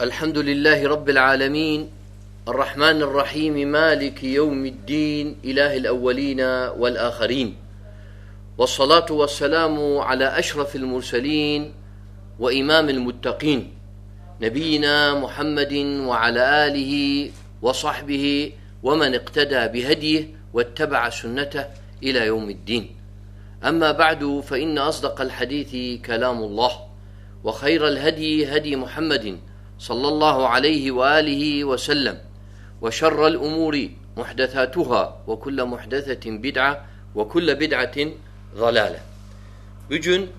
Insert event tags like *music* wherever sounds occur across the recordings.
الحمد لله رب العالمين الرحمن الرحيم مالك يوم الدين إله الأولين والآخرين والصلاة والسلام على أشرف المرسلين وإمام المتقين نبينا محمد وعلى آله وصحبه ومن اقتدى بهديه واتبع سنته إلى يوم الدين أما بعد فإن أصدق الحديث كلام الله وخير الهدي هدي محمد محمد صلى الله عليه وآله وسلم وشر الأمور محدثاتها وكل محدثة بدعة وكل بدعة ضلالة Bugün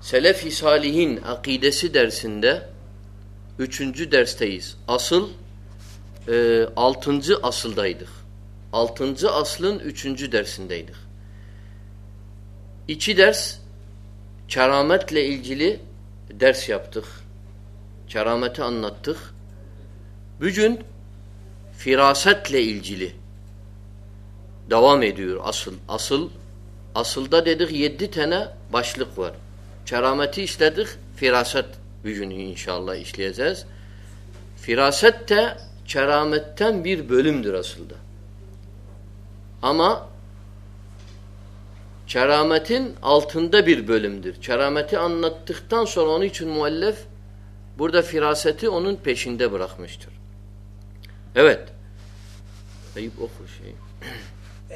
Selefi Salihin akidesi dersinde üçüncü dersteyiz. Asıl e, altıncı asıldaydık. Altıncı aslın üçüncü dersindeydik. İki ders kerametle ilgili ders yaptık. فراست لے جوا میور یہ چرامت ان شاء اللہ اس لیے انتخت Burada firaseti onun peşinde bırakmıştır. Evet. Eyüp oku şey.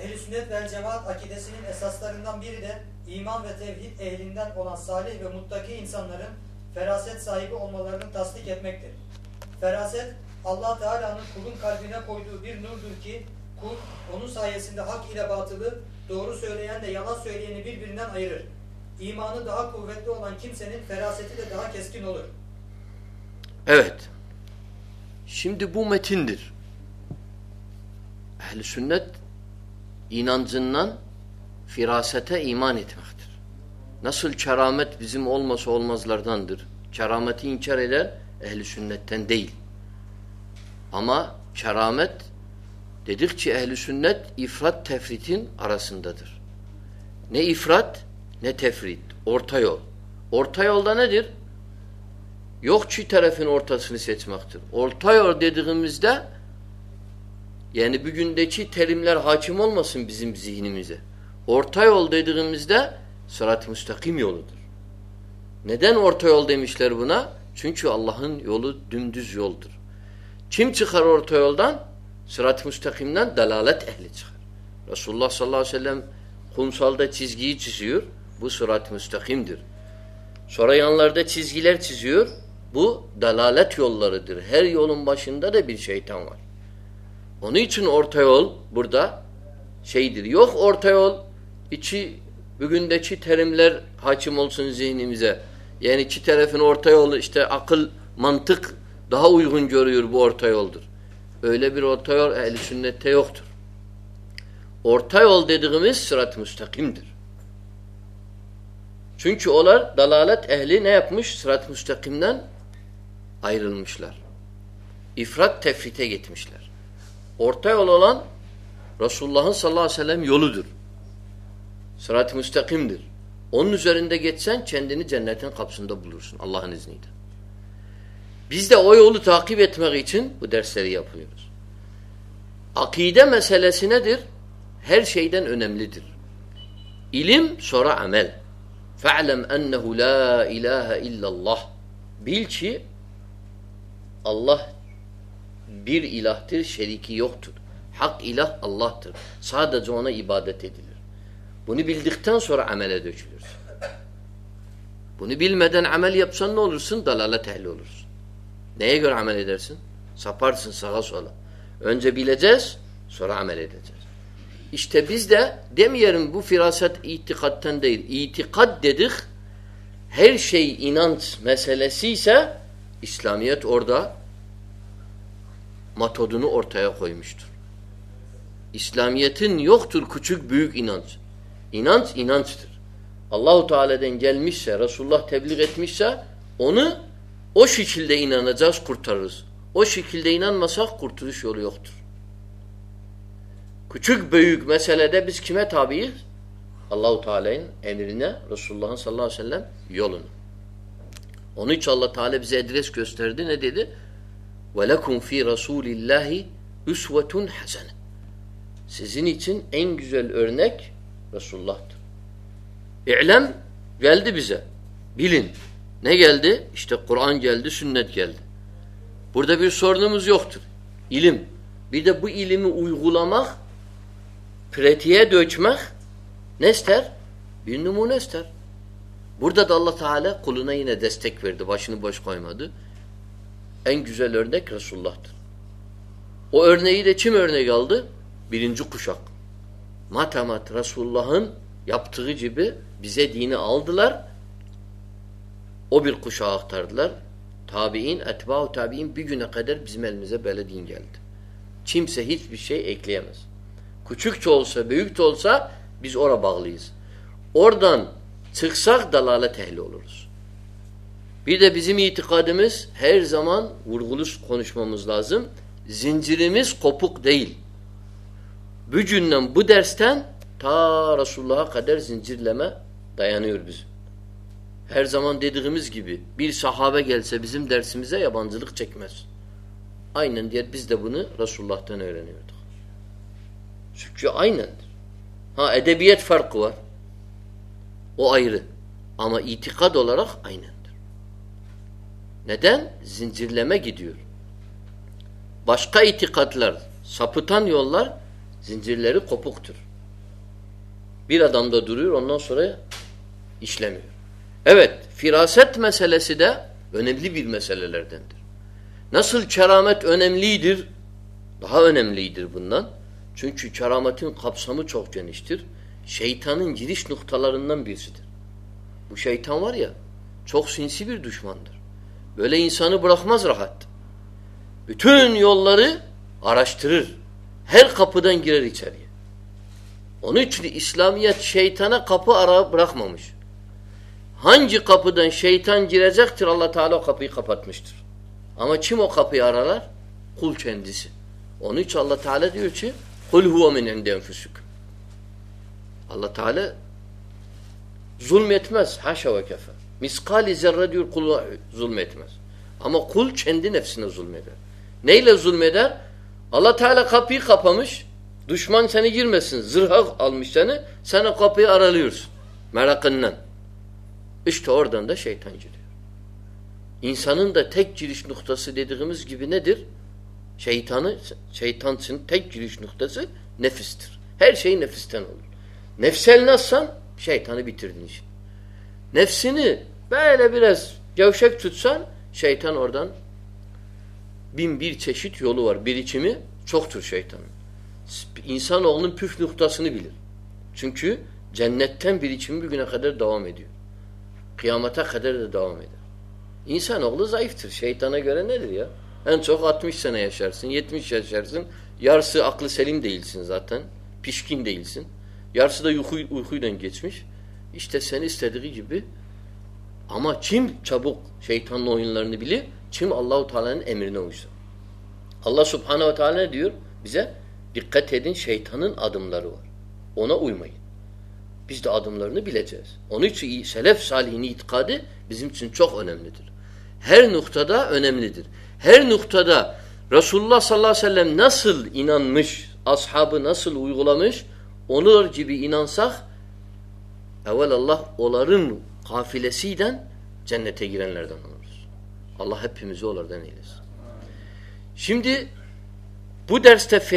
Ehl-i sünnet vel cemaat akidesinin esaslarından biri de iman ve tevhid ehlinden olan salih ve muttaki insanların feraset sahibi olmalarını tasdik etmektir. Feraset Allah Teala'nın kulun kalbine koyduğu bir nurdur ki kul onun sayesinde hak ile batılı doğru söyleyen de yalan söyleyeni birbirinden ayırır. İmanı daha kuvvetli olan kimsenin feraseti de daha keskin olur. سم دپو متھیندر اہل سنت اینان زند فراثت اینان نسل شرامت وزم اول مسول مز لرداندر شرامتن شردر اہل سنت اما شرامت تیل چہل سنت افرت تھیفریتن اراسند نفرت نی تھیفریت عورت عورتہ ندر یوک چی تھرف عورتہ سلسم اوورتھائے اردے دمس دہ یعنی بہندی تھیم لر حاچم سم زمزی نمزہ اورت الدہ ثراات مستخم یولتر نورت الدم اس لیرو نا سنچ اللہ دسولتر چھم چر ارتھے الدان سراات مستخم دان دلالت اہل رس اللہ ص اللہ علیہ وسلم ہوم سلطہ چیز گیس بس مستقم در سور لڑ دی لر چور بہ دلالت یول در ہیر عولم باشندہ شی تھواہ اونی چھ عورت بردا شی در یوکاول یہ تھیم لیر ہاچمول سنجے یعنی عورت عقل منتق دول عورتا اہل در عورتاول دے درت مستخم در چن چولر دلالت اہل سرت مستخم دن ayrılmışlar. İfrat tefrite gitmişler. Orta yol olan Resulullah'ın sallallahu aleyhi ve sellem yoludur. Sırat-ı müstakimdir. Onun üzerinde geçsen kendini cennetin kapsında bulursun Allah'ın izniyle. Biz de o yolu takip etmek için bu dersleri yapıyoruz. Akide meselesi nedir? Her şeyden önemlidir. İlim sonra amel. فَعْلَمْ اَنَّهُ لَا اِلَٰهَ اِلَّا اللّٰهِ Bil ki Allah bir ilahtır, şeriki yoktur. Hak ilah Allah'tır. Sadece ona ibadet edilir. Bunu bildikten sonra amele dökülür. Bunu bilmeden amel yapsan ne olursun? Dalala tehli olursun. Neye göre amel edersin? Saparsın sağa sola. Önce bileceğiz, sonra amel edeceğiz. İşte biz de demeyelim bu firaset itikatten değil. İtikat dedik, her şey inanç meselesi ise اسلامیت اردا مرتھا ہو مشتر اسلامیتھن یوختر کھوچ بھک این اینانچ اینان سے اللہ تعالیٰ دین جل مسا رسول اللہ مسا اون اوشیل دے ان کھرس او شکھلے ان سوتھ رسترکھی تاب اللہ تعالیٰ رسول اللہ ص اونچاء اللہ تعالیٰ ومفی رسول اللہ اس وتھن حسن سن ٹھنگ رسول اے علم غلط بزا نیلد اس قرآن یلدی سن نتلد بوڑھ دب سور نوخت علم بیب علم اوغول ما پہ دھ نتر بین دمو ن بردت اللہ تعالیٰ کلنہ دستک پھر دشن بوش قوائم ایند رسول او ارن ارن غلط بینجکش ماتا ماتھا رسول اللہ جب بذے دین الدل اوبل کش تھر تابی اتوا او تھاب قدر بزم دین غلط چم سا بے اکلس کچھ چل سا بینک چول سا بج اور بغل اوڑ ٹھک سا دلالہ تہل الس بیم یہ قدمس ہیر زمان وس خونشما ملازم زنجرمس کپ دم برس رسول اللہ قدر زن تیان ہیر زمان دیدم درسم چکمس آین رسول سکیند فرقور O ayrı. Ama itikad olarak aynıdır. Neden? Zincirleme gidiyor. Başka itikadlar, sapıtan yollar zincirleri kopuktur. Bir adam da duruyor ondan sonra işlemiyor. Evet, firaset meselesi de önemli bir meselelerdendir. Nasıl keramet önemlidir? Daha önemlidir bundan. Çünkü kerametin kapsamı çok geniştir. شیطھان جی رشن وہ شیطھام چوک سن سب دشمان راحت cup گر اونچلیات کھپ مش ہنجہ cup دیتھان گرا اللہ تعالیٰ خپئی کھپت مشتر امت مو کپی کلچن دس اونچ اللہ تعالیٰ حلو امن اللہ تعالیٰ ہم چھن دفاعی چرش نقطہ نبسل سی تھے نیبسی جاؤ سب ترسان سہی تھان چلو چھو سک تھر سہی تھے انسان خواس چن چھو جن چما خدر دعوا مید کتا خدر دوا میڈیا انسان آگلو جائی سک آتمی سنا سنتمیشن یارس اکل سیلیمن زات پیشن دےل سن یار سے اسٹینڈ ہما چم چھوک شہی تھانوین لرن چھم اللہ تعالیٰ اللہ صبح عدم لرو مین عدم لرنچ سال رسول نسل اویل جبی انا سافل اللہ فراستہ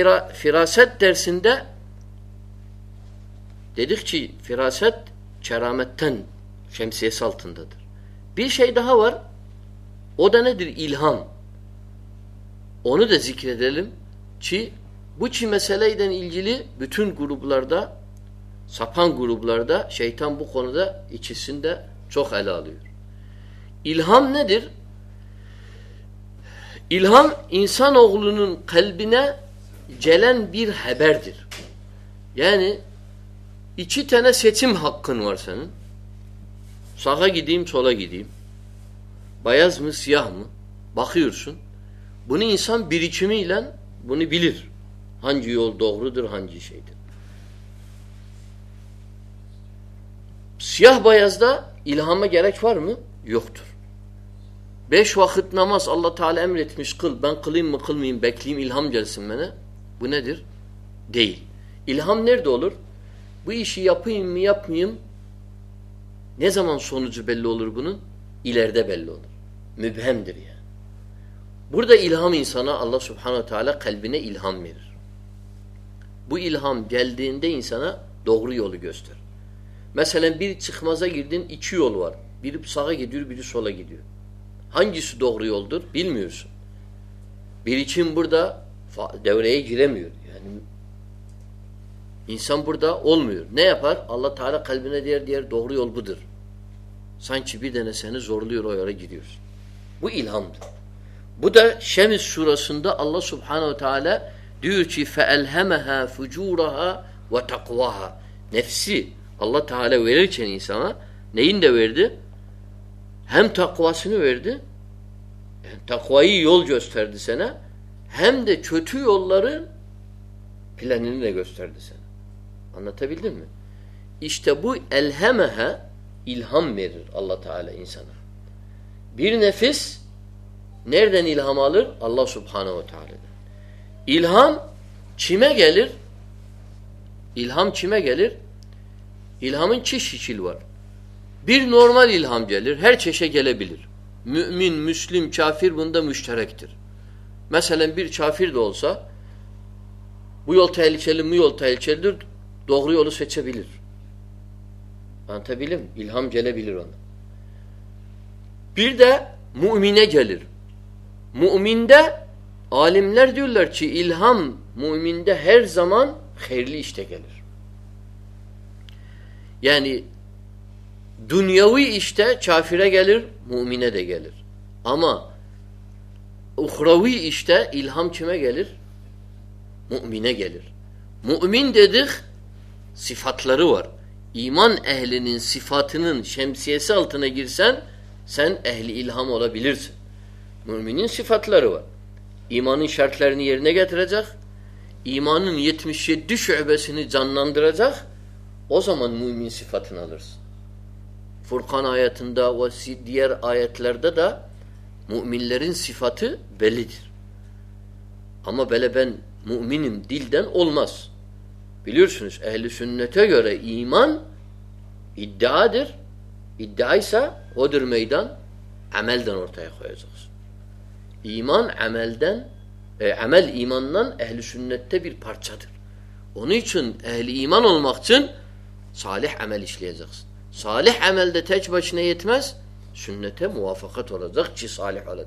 ترخی فراست چرامت بی شاہ دہور دلہم ذکر بوچی میں سلائی ال جل بٹھن گروب لردہ سفان غروب لڑا شیتھام بو یہ سند چوکھام ن در الہ انسان در یعنی یہ سیچم حق نور سن ساغہ گدیم سولہ گدیم بیاض میاہ ماقیر سن بون اِنسان بریچم اللہ بونی بلر ہان جیوران جی سیاح بازدہ الہمہ غیر فرم یوختر بے ش وقت نماس اللہ تعالیٰ امرت مشکل الحم جمہ در دم نولر بھپیم نظام سونو الامی سنا اللہ صبح الحمر بھلحم دل دین دے انسانہ ڈووری اول گوستر میں سلین بری مزہ گردین سا گرد سولہ گر ہن جیسے ڈوگری اولدروس بریچم بردا بردا اولمر نئے فر اللہ تعالیٰ سانچ بہم بہ شمس اللہ سبحانہ diyor ki فَاَلْهَمَهَا فُجُورَهَا وَتَقْوَهَا Nefsi Allah Teala verirken insana neyin de verdi? Hem takvasını verdi, yani takvayı yol gösterdi sana, hem de kötü yolların planını da gösterdi sana. Anlatabildim mi? İşte bu elhemehe ilham verir Allah Teala insana. Bir nefis nereden ilham alır? Allah Subhanahu ve Teala'dan. الحم گیلر گیلر الحام شلور بیر normal الحام جل ہر شی جل blur مسلم بیر شافر جلب امین جل امین دہ عالم لڑ لڑی الحم مومین دہ ہیر زمان خیر عشتہ یعنی دنیوی اشتہ چافہ گیلر مومنہ دے گیل اما اخرووی اشتہ الم گیلر مومینہ گیلر مومین صفات لروور ایمان الحمد لرور imanın şartlarını yerine getirecek, imanın 77 şübesini canlandıracak, o zaman mümin sıfatını alırsın. Furkan ayetinde ve diğer ayetlerde de müminlerin sıfatı bellidir. Ama böyle ben müminim dilden olmaz. Biliyorsunuz ehli sünnete göre iman iddiadır. İddia ise odur meydan amelden ortaya koyacak. ایمان ایم دن ایم ایمان اہل شنت تھے بیر فرصتر اونی چھ اہل ایمانخن سالح امل اش لہذ سالح امل دچنے سنتھ موافقت الذخی سالحال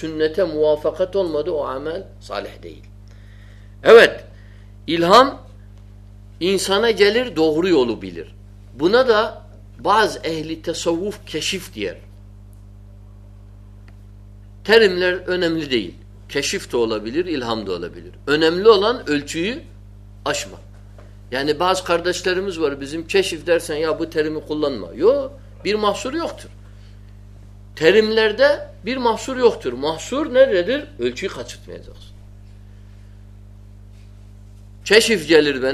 شنت موافقت الہام اینسانہ جل دور اولوبل ب ن دا بعض اہل تھ ثوف کھیشف کی تھھیم لم لفتہ بلیر الحمد اللہ بلیر این لہچی اشما یعنی بعض خرد ٹرمز وربزمشف در سی آب تھہ یو بیر ماحور یوختر تھھیم لیر دہ بیر محسور یوختر محسور نیدر ایلچی خطر میزا چھیش جل بہ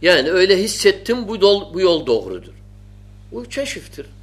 نیے سیتم بول دشتر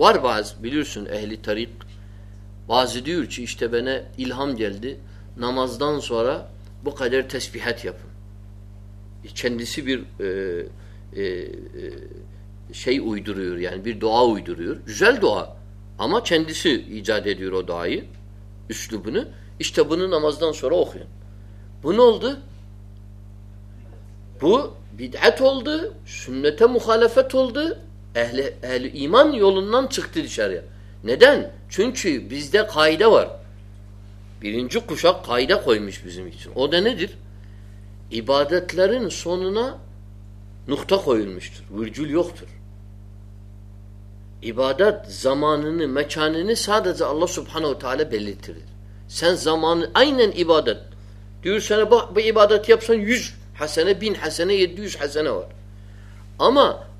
و بب بلیور س اہلی تری باز المل نماز د سورا بختپ چھ سی اوید یعنی دعا اودھر دعا اما چند سہ ایجا دے دورہ دعائ اس بہشت بماز دان سورا اوکھن ب نولد بولد سنت مخالف حولد اہل اہل ایمان یولنہ چکھ تر شریہ چنچی بہدہور عبادت لرن سونہ نوشت ورجول یوختر عبادت زمانہ منہ سادہ ز اللہ سب ہنو تالہ سمان آئی نبادت عبادت حسن حسین حسن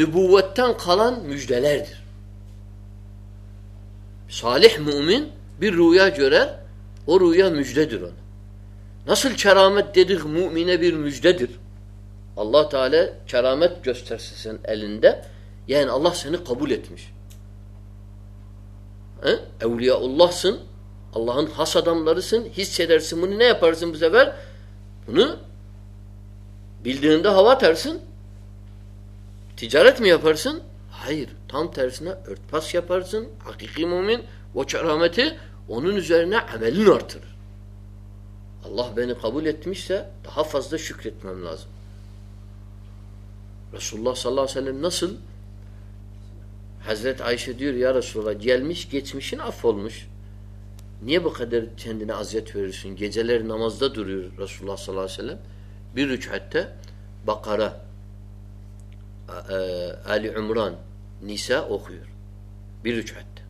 نبوتھ دل صالخ مویا جرا رویہ مجھ دسل شرامت اللّہ تعالی شرامتہ یا اللہ سن قبولیت نشیا اللہ سن اللہ حسدم سنسم زبردہ ہوا تھر س رسل حضرت اللہ قدرت رسول عمران نسا اوکھر بروچ اتھ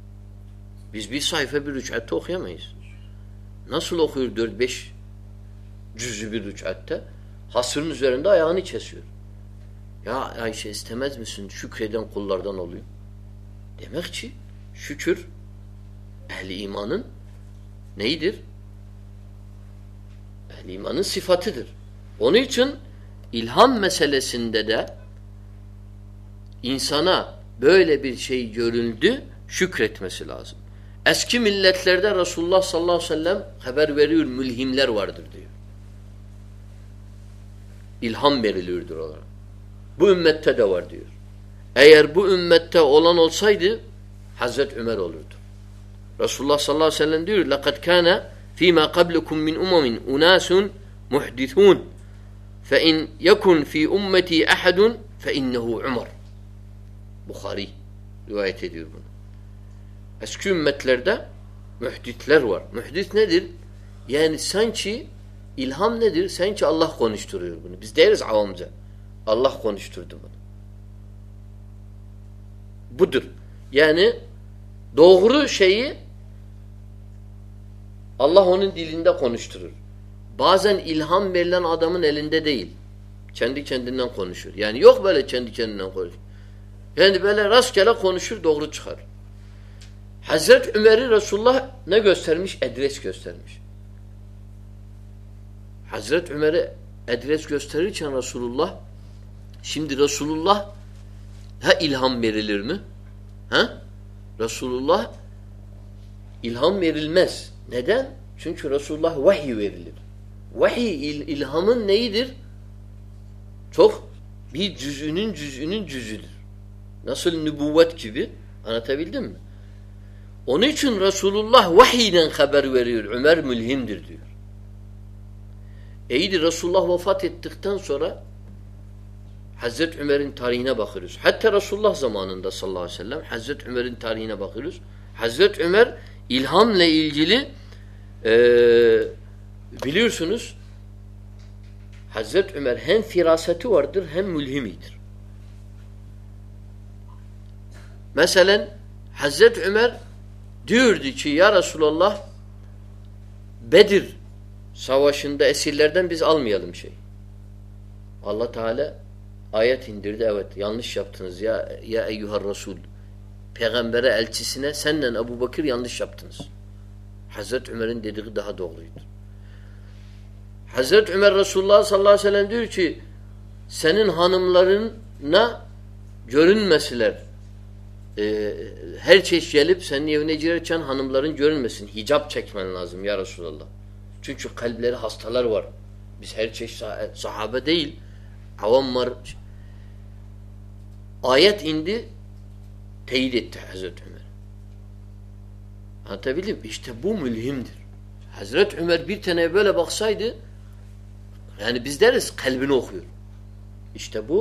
بیس بیس صاحفہ بیروچ اتر نسل اوکھ بروچ اتہ حسر سکر شر اہل ایمان نی در اہل ایمان صفات در اونی چن المسلے insana böyle bir şey görüldü şükretmesi lazım. Eski milletlerde Resulullah sallallahu aleyhi ve sellem haber veriyor mülhimler vardır diyor. İlham verilirdir ona. Bu ümmette de var diyor. Eğer bu ümmette olan olsaydı Hazret Ömer olurdu. Resulullah sallallahu aleyhi ve sellem diyor لَقَدْ كَانَ فِي مَا قَبْلُكُمْ مِنْ اُمَمٍ اُنَاسٌ مُحْدِثُونَ فَاِنْ يَكُنْ ف۪ي اُمَّتِي اَحَدٌ فَاِنَّهُ عُمَرٌ بخاری یعنی سوچی الہم ندر سوچہ قونیسٹر بستمزہ اللہ قونیشت بدر یعنی دور شی اللہ ہون دل دہشت باضن الہ دل چندی چند نا قونیشور یعنی یوقبال چند چند نا خونی رسر حضرت عمیر رسول نیش ادرس حضرت عمر ادرس رسول اللہ سند رسول اللہ الحمہ رسول اللہ الحمل سن رسول وحیل واہی الن در تھوک یہ رسول اللہ عمر رسول وفات حضرت عمر تاری بت رس اللہ رس اللہ وسلم حضرت عمر تارینہ بخر حضرت عمر الحمل سنس حضرت عمر مث حضرت عمر دور دسول اللہ بدر سواشند اسی لٹ عالمی علم شاہ ال تعالی آیت ہند درد یل شبحر رسول پیغمبرہ الچ سنہ سین ابو بکر یل شبتن حضرت عمر دیدک دہ دور حضرت عمر رسول اللہ ص اللہ سلین سین حان لڑ نل ہیرپ سنیم سجاب اللہ چلبل حستلور صحاب عل عوم آیت حضرت عمر بھو مل در حضرت عمر یہ بو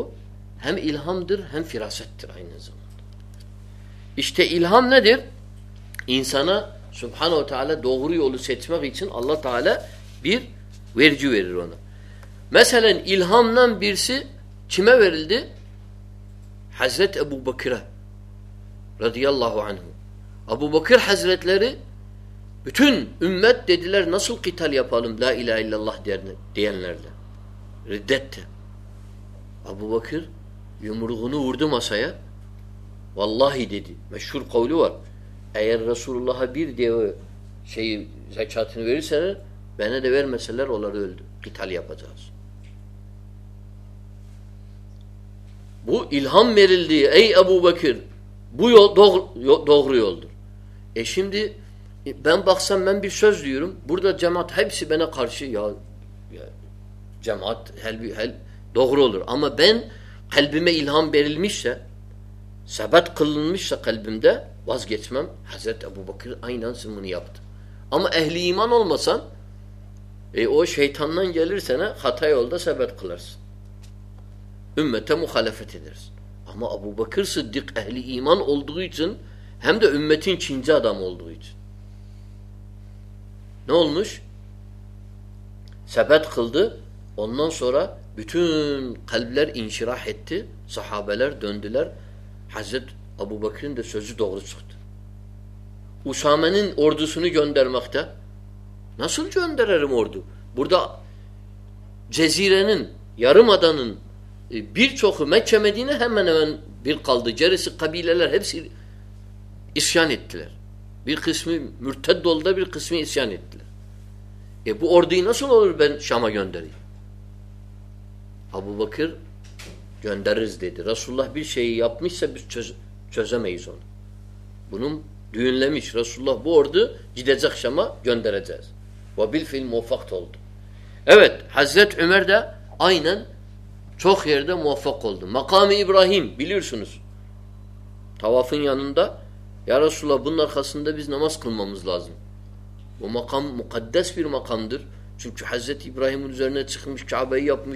حم الراستم الحم نہ دیر انسان و تعالیٰ اللہ تعالی الضرت ابو بخیر حضرت ابو بخیر یہ ولاہی دی میں جماعت سبیط خل سا دے بس گیس میم حضرت ابو بکیر آئینہ منیفت امہ اہل ایمانسن سنتہ سیبیت خلر ہمہ ابو بخیر سد دکھ اہلی ایمان اولدوی چن دین اولدگی سبیت خلد اول نو سورا بتون سہابل حضرت ابو بخیر اس بیو چمنر یہ اردو نسل شامہ ابو بکیر رس اللہ بجم رس اللہ حضرت موفق مقامی ابراہیم بلوڑ سنس توا فن اندہ یا رسول اللہ بن خاصہ بزنمس کل مم لازم وہ مقام مقدس پھر مقام در چم حت ابراہیم الکھ چابی اپن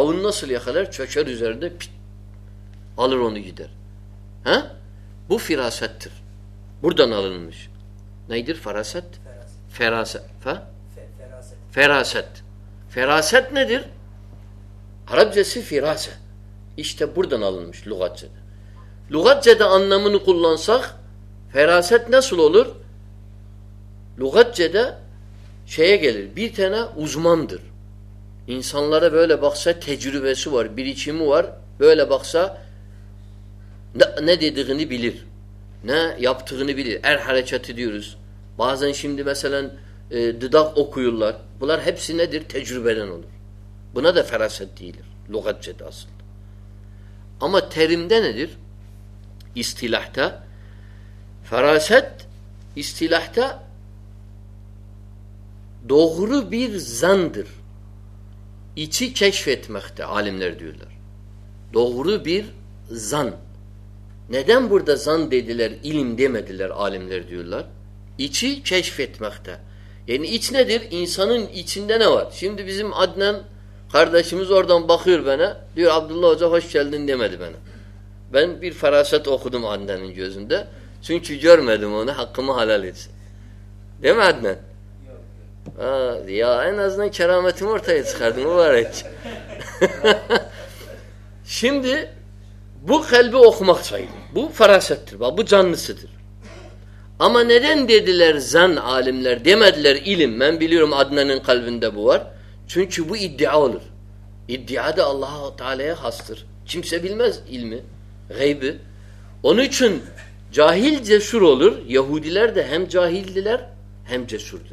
اُن سولی خدر گیدراسر بردان پہت ندرس فیرا سا بردان زیدا آنامکلا سٹ نا سلول لغت زیدا سیلر ازمان در باکسما دگنی نہ یب تھیں بازنو بے بنا دیرا لوٹ چلم دیدا ساتا ڈگرویر یہی چشف مختہ عالم دردہ بیر زن ن زل عالم دردہ یہ چشف مختہ یعنی ادنان خردہ سمجھ ہم بخیر بنا عبد اللہ عظیٰ فراستم ادنانہ سنچی جرمہ دمانہ حقم حلال *laughs* فراصت اللہ تعالی حستر علم اونی چھ جاہیل جسوراہیم جسر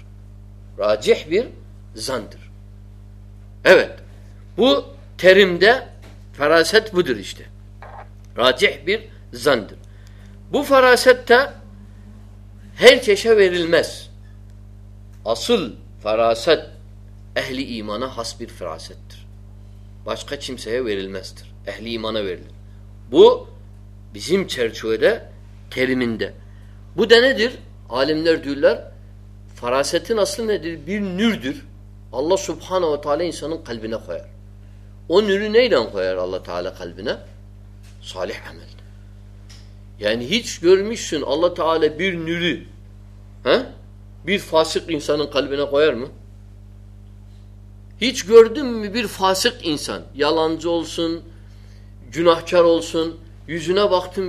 راجہ بیر زنتر بہ تھی فراست بدر راجہ بیر زنتر بہ فراثت اصل فراست اہلی ایمانہ فراست بشقت اہلی ایمانہ فراسطن دل اللہ صبح اللہ تعالیٰ اللہ تعالی بر فاسقہ بر فاصق انسان یا لانز ہو سن جنچر سن جنہ واخت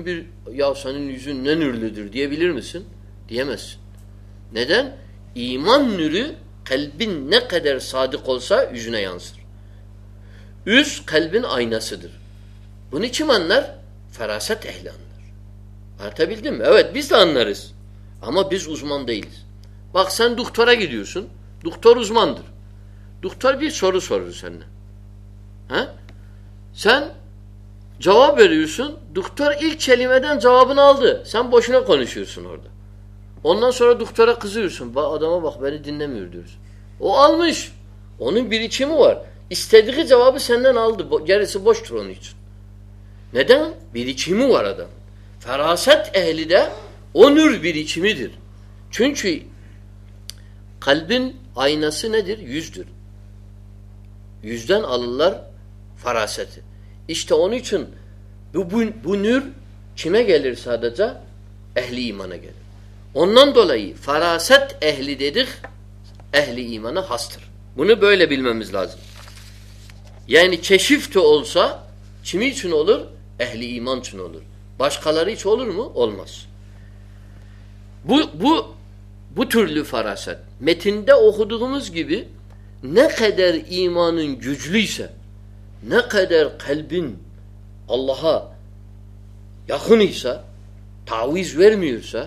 صدر اننار فراست ہما بیس عثمان دس پاکستان سن تھور عثمان دختر بھی سورس ہو سن سن جواب سن دختر جواب سن بوشنہ کنشیور سن دا اونہ سرا دفترا خزیر سم اوامہ اونی بری چھوشت سینسٹر اونی چھموار فراست اہل چنچ کلبن آئینہ سے ندر الراثت اشتہ اونی چنور گیل سادہ اہل اونمل فراست اہل دید اہل ایمانہ یعنی شف تھ اولسا چھمی چن اول اہل ایمان سن اول باش خلاری اولم اولمس بت فراست میتھنس گیدر ایمان ججلی سا نیدر اللہ یخنی سہ تا سا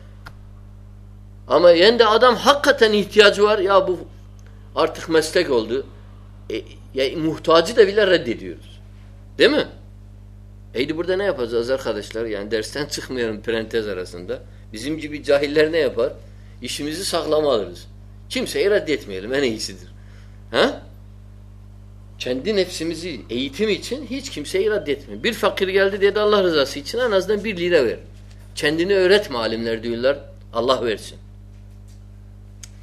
اما یہ آدم حقوار مسٹ وولداجی دے ماں دفاع یہ سکلام سیرا دت میرے چھند سمجھ یہ سیرا دت میل بر فکر اللہ رضا سنور چند رتھ ما عالم لرد اللہ ور سن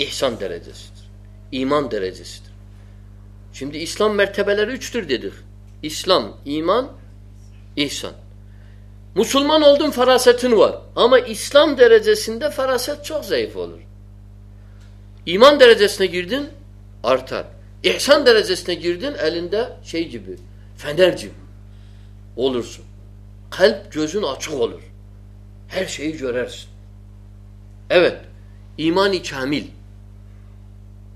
احسان درجس ایمان درجستم دسلام اسلام ایمان احسان مسلمان اول تم فراستہ اسلام درجہ فراست ایمان درزس نردین ارتھات احسان درزس نی گرد ایمان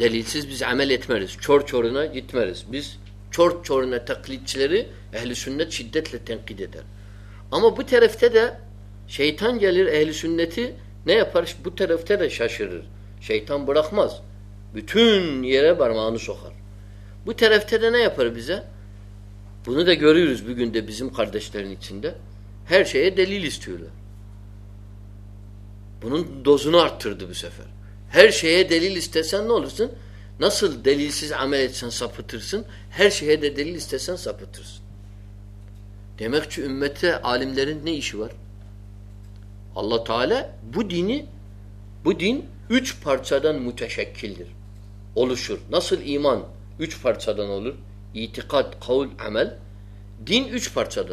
بتان جلپر بتائے بڑا بتارا پھتر دے نئی ہو ڈیلی دو ہر شہید دلطح سول سن نسل دل سفتر سن ہر شہد اسفتر سن تمیک عالم درد ایشور اللہ تعالی بن بین فرصادان اولوشر نسل ایمان یہ فرصاد ای تمل دین یہ فرصاد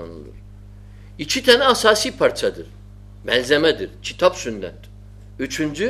یہ آساسی فرصدردر تب سند یہ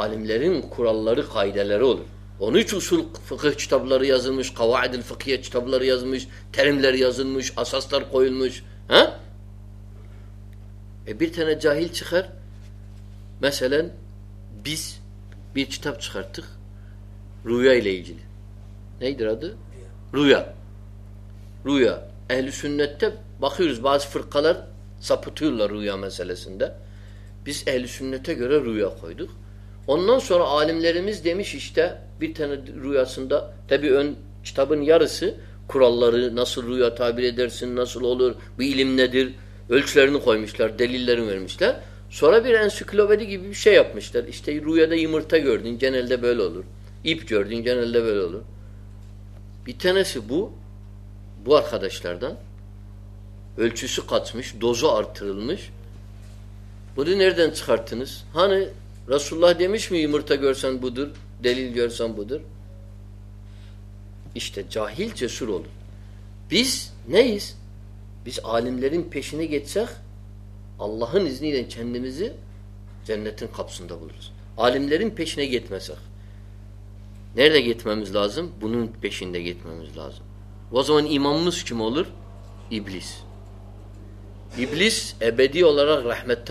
عالم لہرم خردہ لہرول فقی تبل ریاض مش تھرم لریزن مش استر مشہور میں رویہ لے رویہ رویہ اہل شنیہ باز پھر کلر سب رویہ سند بیس اہل سنیہ رویہ ان آم لے مش اس روسا چا بنسے خورا لاسل ناسل کو مل مسلے سورا بیلو بھائی شروع پہ بو بوار دلچوس مس دوس بھن دس ہان رس اللہ درتہ غور سان بدر دلیل غور سم بدر اشتہ جاہیل چولت بس نئی بس عالم لڑ پیش نیت سخ اللہ چھتن خبر سند عالم لڑ پیش نیتم سخ لگی لازم بن پیشن لگی لازم و زون امام سولر ابلس ابلس ابدی رحمت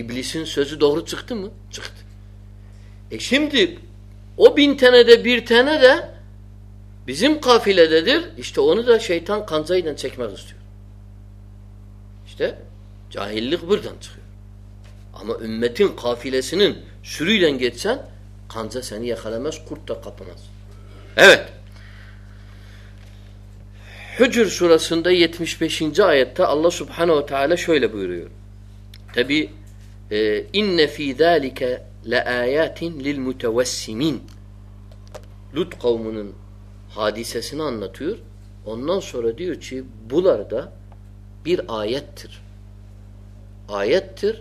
ابلی سن سو دور چکھتما دے بیم کا دید اسل برس میٹھم کافیلا سن سنگیت خانچا سنس کورتا کپنا حضر سور اللہ سوین لیل مومی لو ہادیسن اندی بلر آیاتر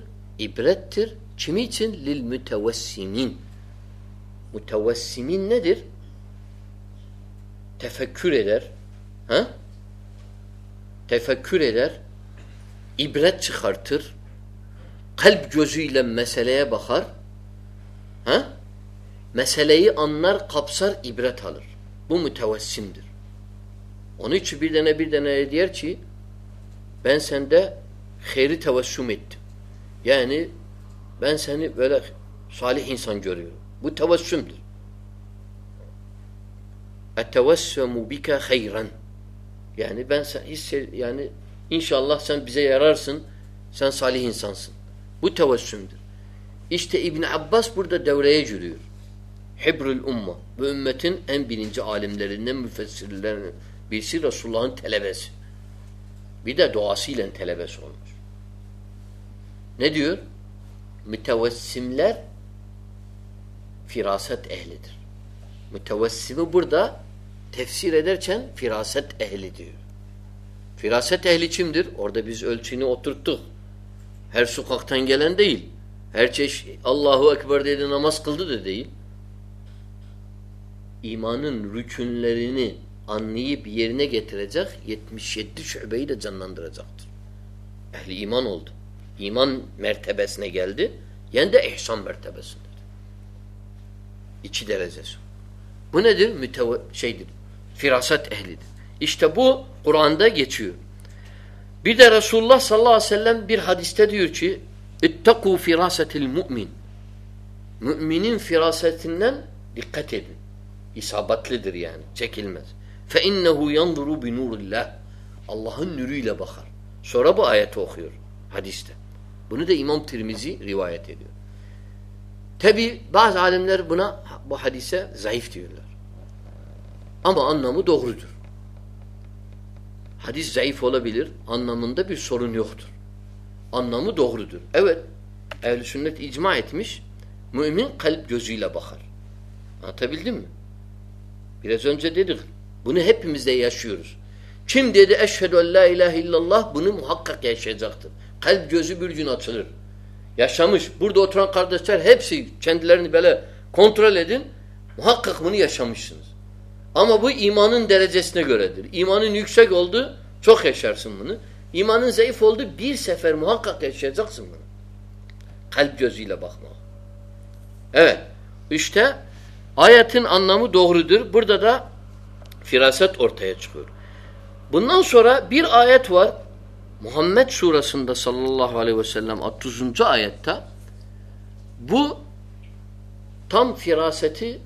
چھمیچن خوریر خرتھر سندر اونچر بہ سو سالح سن Bu tevessümdür. İşte İbn Abbas burada devreye giriyor. Hibrul Umma. Bu ümmetin en bilinci alimlerinden müfessirlerin birisi Resulullah'ın talebesi. Bir de duasıyla talebesi olmuş. Ne diyor? Mütevessimler firaset ehlidir. Mütevessimi burada tefsir ederken firaset ehli diyor. Firaset ehli kimdir? Orada biz ölçünü oturttuk. ہر سختان گل ہر چیش اللہ اخبار ایمانے ایمانہ احسان فراست قرآن دہ یہ Bir de Resulullah sallallahu aleyhi ve sellem bir hadiste diyor ki اتقو firasetil mu'min Müminin firasetinden dikkat edin. İsabetlidir yani. Çekilmez. فَاِنَّهُ يَنْظُرُ بِنُورِ اللّٰهِ Allah'ın nürüyle bakar. Sonra bu ayeti okuyor hadiste. Bunu da İmam Tirmizi rivayet ediyor. Tabi bazı alimler buna bu hadise zayıf diyorlar. Ama anlamı doğrudur. حد زائ پھولہ blur انون دب سوکھ انو دور سنت ایجما AIIMS ملب جوزیلہ بخار بن شرس چھین دے دید اللہ بن حق یہ خلف جوزی یا شمس بوڑھ درد سی چند لرن بلر خونترہ لدین حق وہ شمس سن ہم اباندھر صلی اللہ علیہ وسلم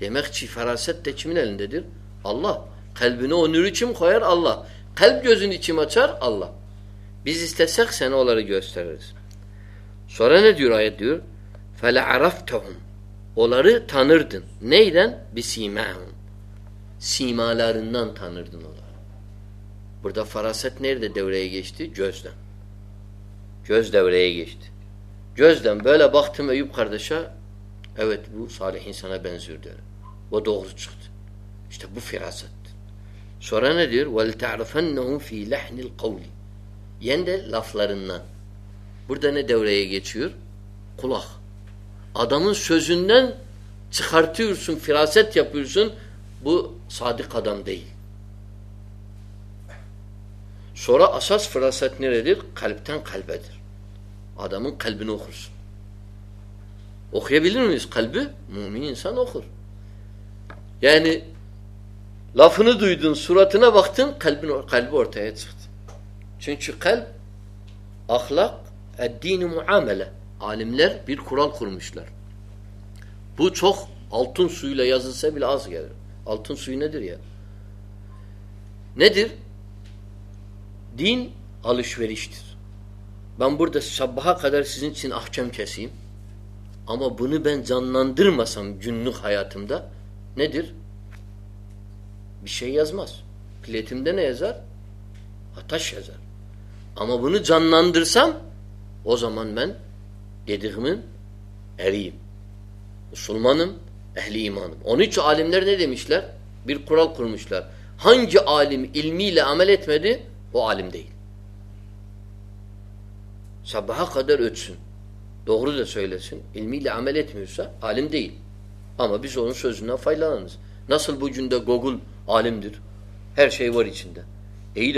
تمیک فراست تم نے اللہ خلبر اللہ خلب جو مت سر اللہ عرف تھا نئی سیما سیما لر نرد اللہ بردا فراست نیورس دورس دما بخت میں براست سورا ندیور بٹ دن دور خل ادمن سن چھڑ تھی سن فراست چپی سن بہ ساد قدم دہی سورا اس فراست نلبہ در ادمن خلب نوخر سمکھر خلب مومی انسان نوخر یعنی لفن سورات نا وقت کلبہ چھل اخلاق عالم لر پھر خرال بو چوک اولتن سہ اولتھن سر ندر دینشور بمبر دہ شبہ قدر سن سن اخچ چمکھ اما بن جان ناندر مسنگ جنک حیاتم دہ درش ازماسم دین ازر شہذر امونی جاندر سن زمان عالم درد مشل بالخرا خل مشل ہنج عالم علمی وہ عالم دبھا قدر دور سن علمی عالم دل ہما بھی سونا بوجھل عالم در شاہی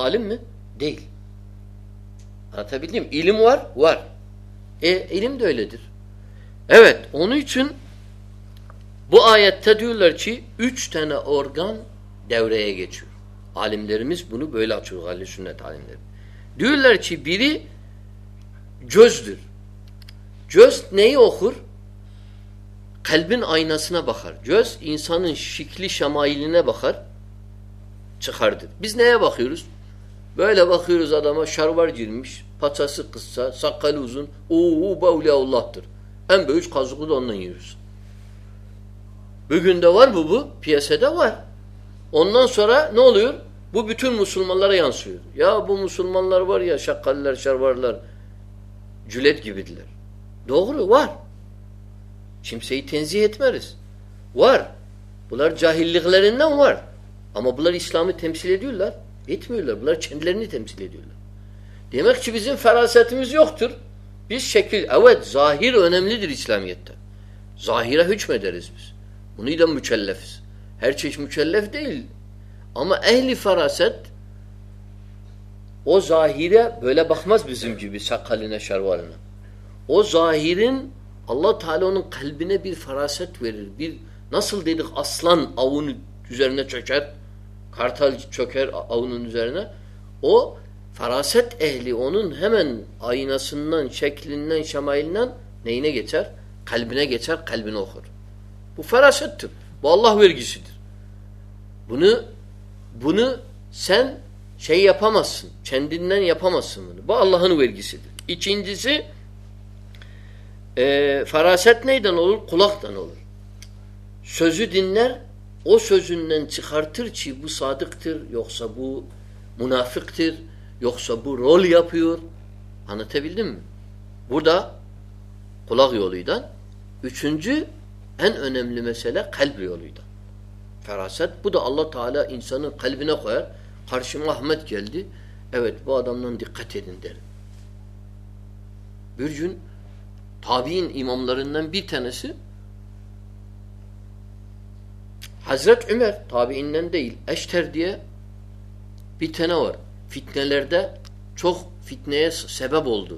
عالم دیر خلب آئینہ نا بخر جو شکل شمایل نا بخار چھاردنس شرور جنمش پہ پھیسا وار اونہ سورا نو لو بتھن مسلمان لاسور مسلمان لرور شکل لر شرور لر جلیت گر ڈور چم سی تھنظیت واہر لکھ لینا اسلام تمہر تھدہ فراثت اونی دمف امہ اہل فراثت او ظاہری شروالہ اوظاہرین اللہ تعالی او خلبنہ بیر فراست ور نسل دین اس چوکر خرتال چوکھرہ او فراثت نئی نہچار خلبنہ گیچار خلبنور بہ فراثت بہ اللہ ورگی بن بن شاہی ایفمس ایفمسن بہ اللہ ورگی سر یہ چین د فراثت نئیر او سنچر تھر یوق سبو منافق تر یوق سبو رولیا پور فراستہ تابی امام نیتنس حضرت عمر تاب اشتھر دیا فطن لردہ چوکھ فطنس سبہ بولد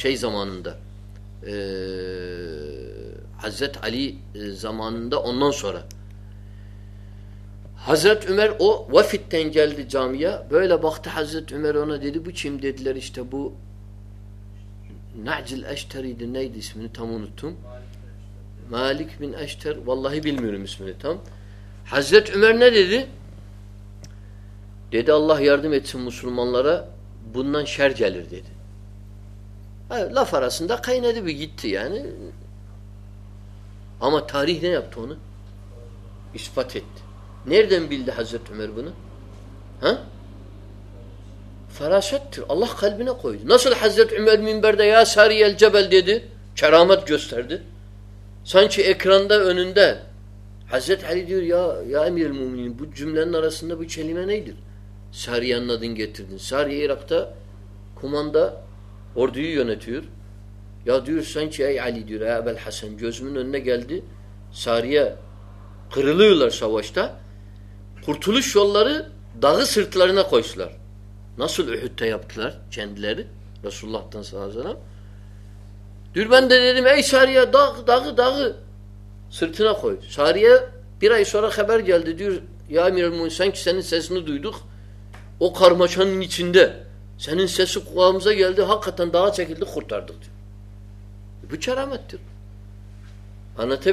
شاہ زماندہ حضرت علی زمانہ اونو سورا حضرت عمر او و فطن جلدی جامعہ بالا بخت حضرت عمرہ بچم حرتنا مسلمان لا بننا شہر جال دکھائی نہ اللہ خالبین حضرت سنچی اخرندہ حضرت نہیں در ساری گیم ساری خمندہ اور دھیر یا سنچی آئی علی دور آبل حسن جو ساری خورتل دہل سرتلاری نہ خبر سنی سیس نئی دکھ اوکھر مندر سین سیسکل ہاتھ بچہ رحمت اینتھ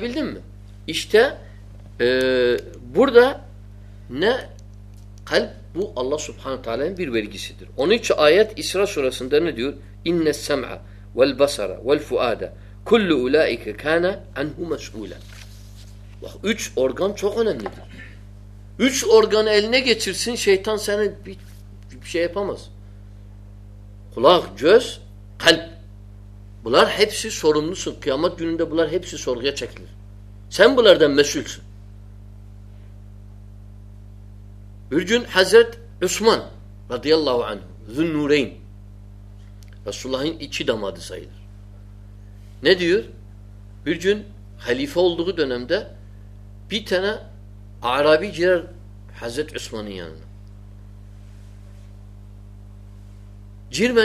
بل دل Bu Allah subhanahu teala'nın bir vergisidir. Onun için ayet İsra surasında ne diyor? İnne sem'a vel basara vel fuada kullu ulaike kana anhu mes'ula. Bak üç organ çok önemlidir. Üç organı eline geçirsin şeytan seni bir, bir şey yapamaz. Kulak, göz, kalp. Bunlar hepsi sorumlusun. Kıyamet gününde bunlar hepsi sorguya çekilir. Sen bunlardan mesulsün. برجن حضرت عثمان حلیفہ آرابی حضرت عثمانی جرم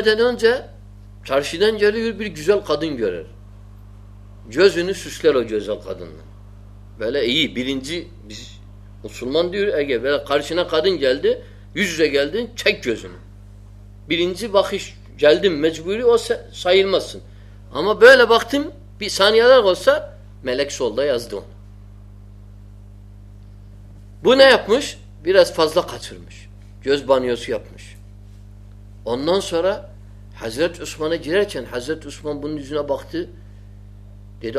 سرشید سنہ جلدی دن چھکیو سنم بل باخی جلد مجبوری ساعر مست اما بہت سانا سا می لگی سولہ آز دیا رس فضلہ کھچڑ مش جو بانی اپن سرا حضرت عثمانہ جرائد حضرت عثمان بنہ وخت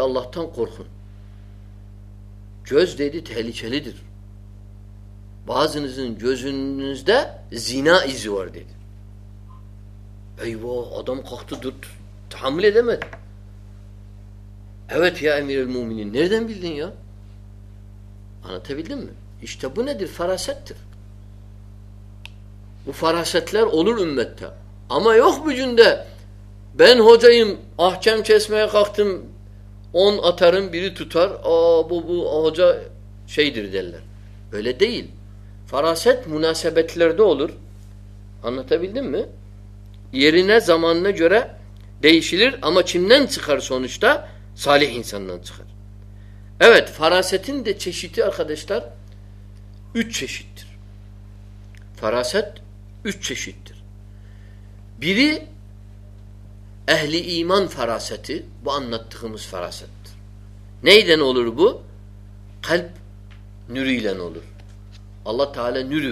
اللہ تعالی کورس ڈی دہلی چہلی دن bazınızın gözünüzde zina izi var dedi. Eyvah adam kalktı dur tahammül edemedi. Evet ya emir-i muminin nereden bildin ya? Anlatabildim mi? İşte bu nedir? Farasettir. Bu farasetler olur ümmette. Ama yok bu günde ben hocayım ahkem kesmeye kalktım on atarım biri tutar aa bu bu hoca şeydir derler. Öyle değil. فراست مناسب انتھل زمانہ جرہ شر امتھا سالہ فراستھ ارحت شر فراست شہلی ایمان فراستہ بہ انتھ فراست نولر بلپ نوری دین اولر اللہ تعالیٰ نورن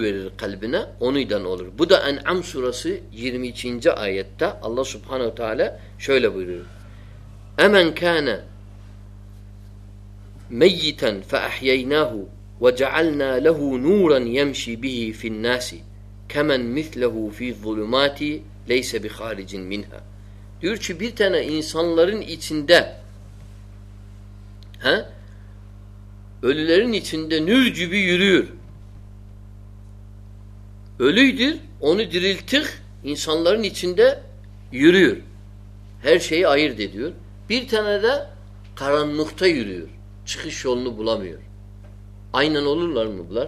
فنسی دلانچن دے یور پیر آئی نل بل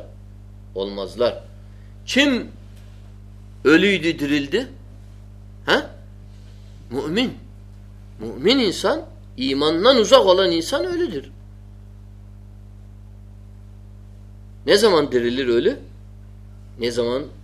دے ہاں سان ایمان دیر نیزمان دلان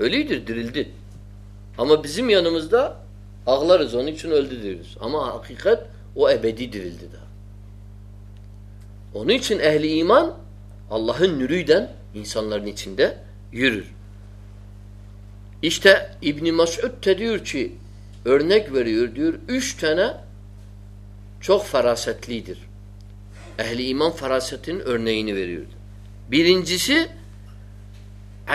ہمہ بزم یونس دہ اغلس اونچ ہمہ حقیقت اونی چھ اہل ایمان اللہ نوری دن سر سن دے ابنکشت نوک فراست اہل امام فراست اڑن جس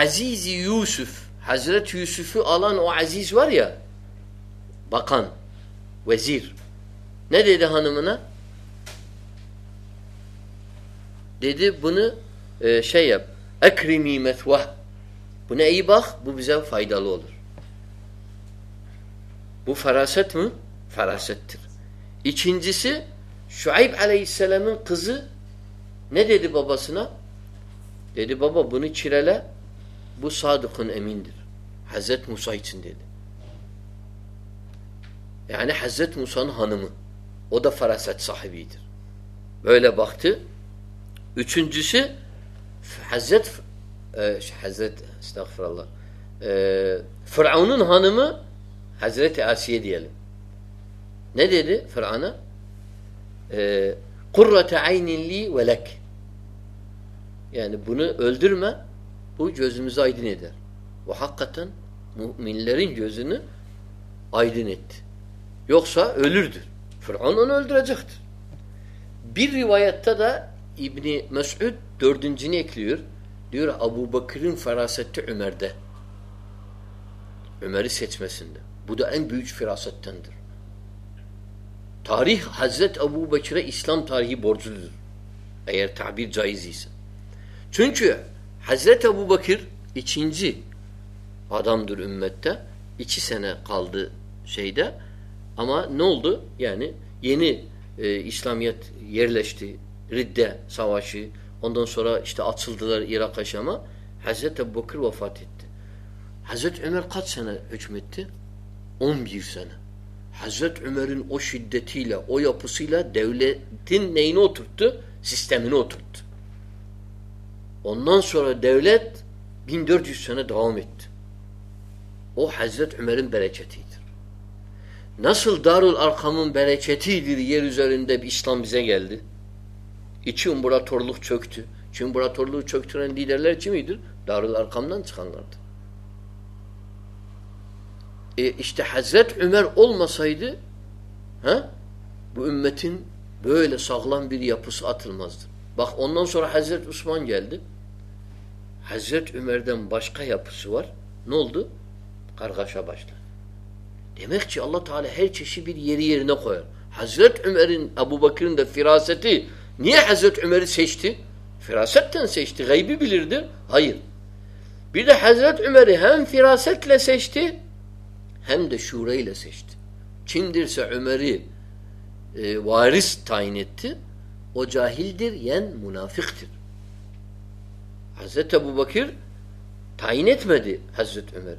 ایزیز یوسف حضرت یوسف علان و عزیز والا بخان وزیر نیدانہ بن شیب اخرمی مت واہ بنیا ای بہ باؤ فائدہ لولر بہ فراست فراستھی شعائب علیہ السلام خض نیو بابا سنا ببا بن چلے ب ساد امین حضرت مساحت حضرت مساحت حضرت حضرت حضرت نہیں دے دے لیے وحقت حضرت ابو بچر اسلام تاری چونچو حضرت ابو بخر یہ چینزی آدام در امت اچھی سین کالد آما نولد یا اسلامیہ رید سواشن سر اصلت بکر و حضرت مت امسن حضرت او حضرت عمر بیری نسل دارالرحم بچی دید یہ اسلام زیند یہ بڑا تھوڑ لوت چوک تھی بڑا تھوڑ لوت چوک دار یہ حضرت عمر اول مساحد بہ متنسی اتن مز بخ او نا سور حضرت عثمان جلد حضرت عمر دم بچہ نو حضرت ابو بخیر حضرت عمر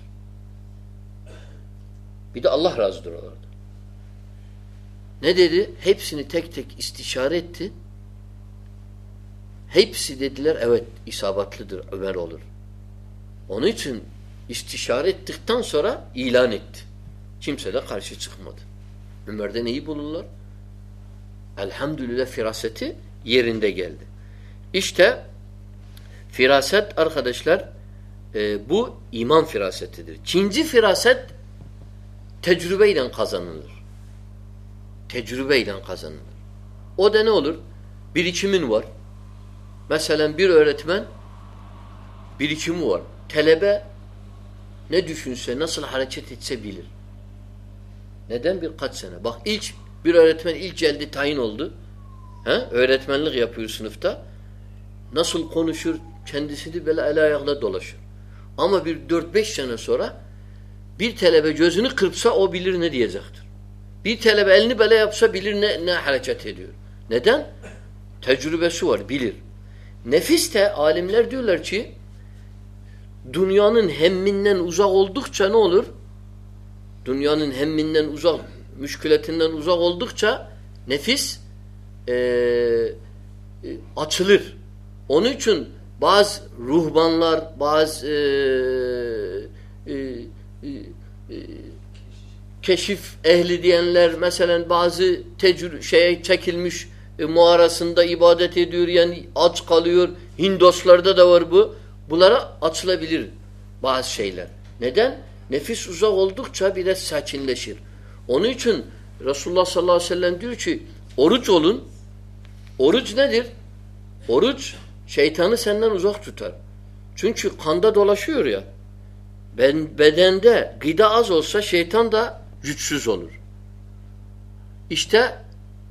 اللہ الحمد اللہ فراست فراست تےجر بھان خا سانے خاصان سے نا سل کون سوری آماڑ پیشن سورا لڑی دنی عوزا وولد چھ نور دنی منظا مشکل عوضہ وولدھا نفیس اچھل اون چھ بعض روح بان ل شفر سلین بازل مش ما سند عبادت باز شیل نفیس رزہ اول چھ دس سچن لشیر اونی چند رسول اللہ صنع ارت اولن ارچ ندر ارچ شاہی تھنس این روزوخت چنچ خاندہ دولہ شورہ گی دا آج اوسا شیٹس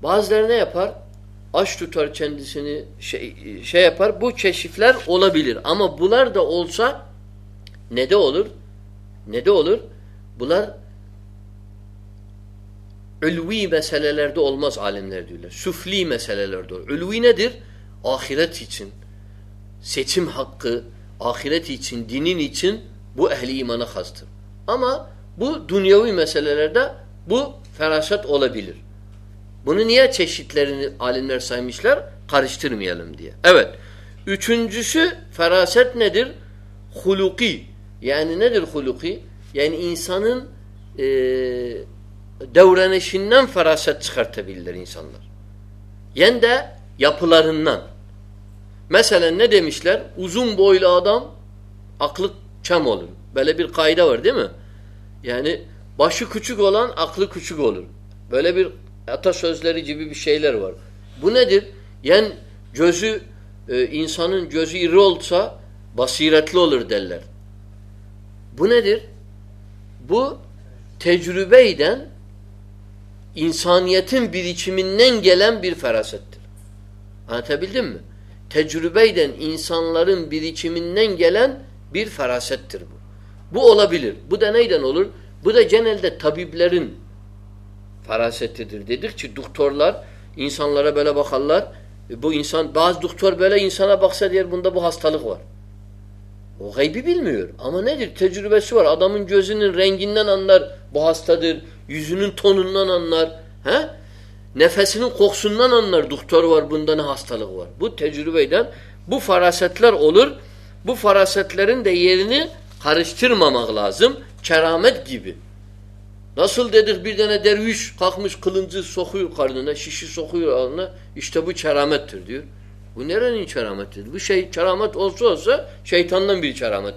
باز در نفر اشتو تھرڈ چندر بچلر آلر دا اولسا میں الوئی ندر آخرتن سیچن حق آخرات بہ اہلی امانہ خاستر اما بھنیا میسل ب فراثت اولہ بلر میشل مشلر خارش یہ چھسہ فراست ندر خلوقی یعنی ندر خلوقی یعنی انسان دوران شام فراست یعنی دہ یا پھلر میثال ندر مسلر ازوم بویل آدام اخلت چھ مول ببر قاعدہ ور دہ یعنی بہش خولان اختر گولر بل جبی شیلر و بندر یعنی جو انسان جو رول سا بس لولر دل بن بجربی دنسانیتمری چھ ن گل بل فراست اتھا بل دہ تھیجربی دنسان لڑمیم Nalin Bir ferasettir bu. Bu olabilir. Bu da neyden olur? Bu da genelde tabiplerin ferasettidir. Dedikçe doktorlar insanlara böyle bakarlar. E bu insan, bazı doktor böyle insana baksa diğer bunda bu hastalık var. O gaybi bilmiyor. Ama nedir? Tecrübesi var. Adamın gözünün renginden anlar bu hastadır. Yüzünün tonundan anlar. He? Nefesinin kokusundan anlar. Doktor var bunda ne hastalık var. Bu tecrübeyden bu farasetler olur. Bu بہ فراست لیرے تھر مماغل اظم شرامت گیب نسل دید وش پاک مش کھل چیز کر شرامت شرامت شرامت شاہی شرامت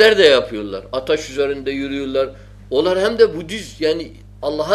اللہ اتحش یعنی اللہ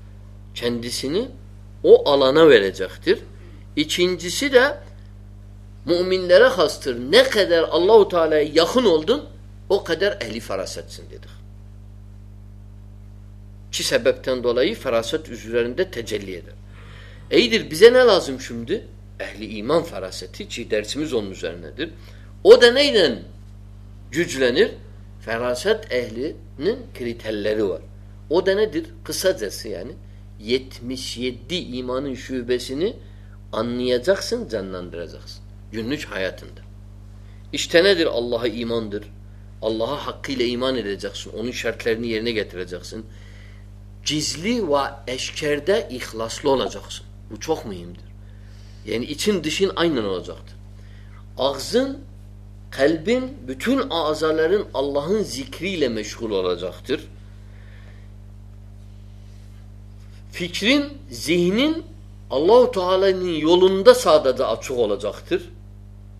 kendisini o alana verecektir. İkincisi de müminlere hastır. Ne kadar Allahu Teala'ya yakın oldun o kadar ehli ferasetsin dedik. Ki sebepten dolayı feraset üzerinde tecelli eder. İyidir bize ne lazım şimdi? Ehli iman feraseti ki dersimiz onun üzerinedir. O da neyle güclenir? Feraset ehlinin kriterleri var. O da nedir? Kısacası yani. یتمسی ایمان showbiz نننیز زن رخ سن جنچ حیاتہ اشتینہ در اللہ ایمان در اللہ حقیل ایمانہ ریج سم اون shuttle رزاخ Sindh چیزلی و ایشچر دہ اخلاص لول جاک سم ووق معم دن اینتر اخن آذا اللہ ذکری ل مشکل الراجتر فچرن ذہنی اللہ تعالی نولندہ سادہ زختر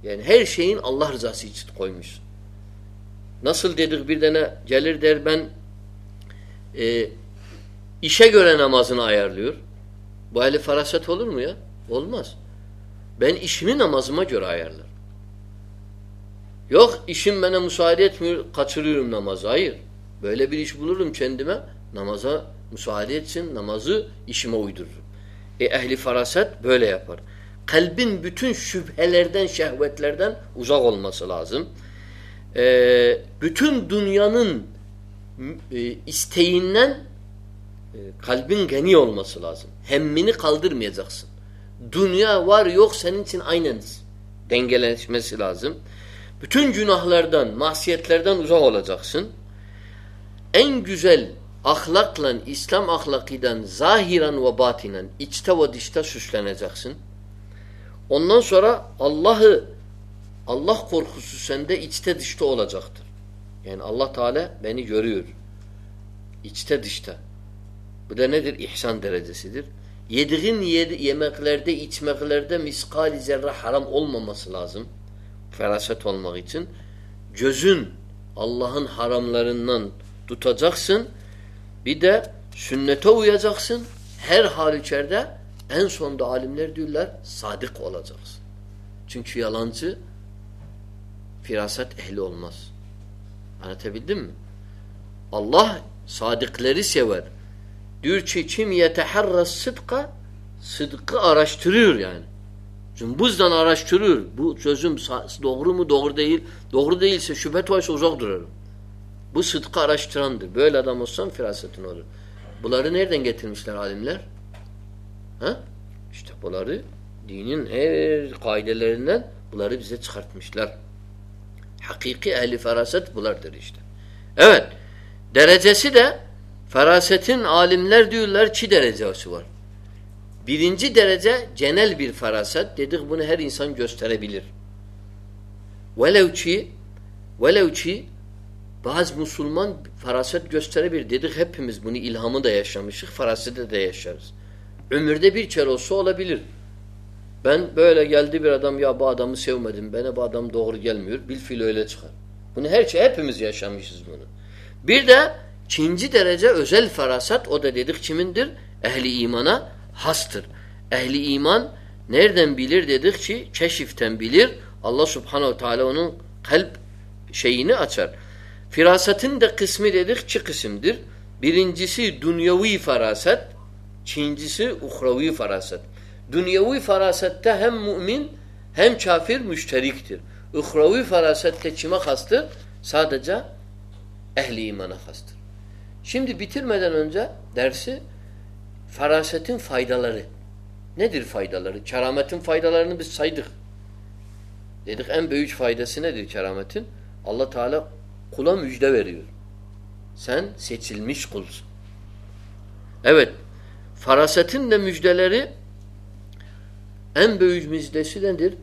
یہاں ہر شیئن اللہ رضا سی قومی نسل دید جلد عشا گور نمازن آیا بہال فراست ہوا وولمس بان اشم نماز میرا آیا یوک اشم باری خطرم نماز بہلے بنش بولم دماز مسالیت سن نماز اشما عیدال اے اہل فراثت بول افر خلبن بتن شب لر دین شہب وت لرد عزاء علمہ صلی العظم بتند دنیان اجتھین خلبن غنی علمہ ہم منہ خلدر میزاکم دنیا وار یوک سن سن آین دینگیل مل اعظم بٹھن جناہ لڑ دن ماسی لر دزاء الخسمزل اخلاق اسلام اخلاقہ وشتہ جخس اللہ اللہ خصوصاً اللہ تعالی در احسان فراستھ س شوخسال چرد صادق چم چھلان سے فراستہ اللہ صادق لر سیور دور چم یتھا ہر رس سدہ صدقہ رش تھری چم بانش تھریم ڈوگر دل سے Bu sıdkı araştırandır. Böyle adam olsan firasetin olur. Bunları nereden getirmişler alimler? Ha? İşte bunları dinin her kaidelerinden bunları bize çıkartmışlar. Hakiki ehli feraset bulardır işte. Evet. Derecesi de ferasetin alimler diyorlar ki derecesi var. Birinci derece genel bir feraset. Dedik bunu her insan gösterebilir. Velev ki velev ki بعض مسلمان فراستم فراسطر اہل ایمانہ اہلی ایمان نیر blur شف تم بلیر اللہ سبحان اچر فراستھ دسمت ید قسم در brain جس دنیوی فراست چھین جس اخرووی فراست دنی فراست تہ ہم شافر مشتریختر اخروی فراست تہ چمہ خاست سا د ج اہلی ایمانہ خاست شم دتر میرے درس فراست فائدہ لڑے نل فایدہ لڑ شرامت فائدہ لر س فائدہ سہ نل شرامت اللہ تعالی kula müjde veriyor. Sen seçilmiş kulsun. Evet, farasetin de müjdeleri en büyük müjdesi nedir?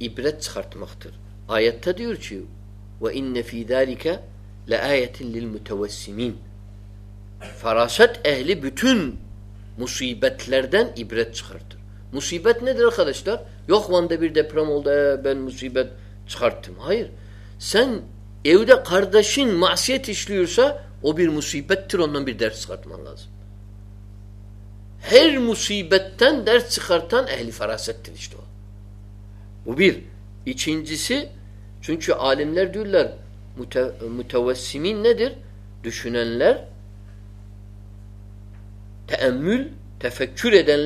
İbret çıkartmaktır. Ayette diyor ki وَاِنَّ ف۪ي ذَٰلِكَ لَاَيَةٍ لِلْمُتَوَسِّم۪ينَ Faraset ehli bütün musibetlerden ibret çıkartır. Musibet nedir arkadaşlar? Yok Van'da bir deprem oldu, ee, ben musibet çıkarttım. Hayır. Sen مصیبت عالم لر سمین لڑکیبت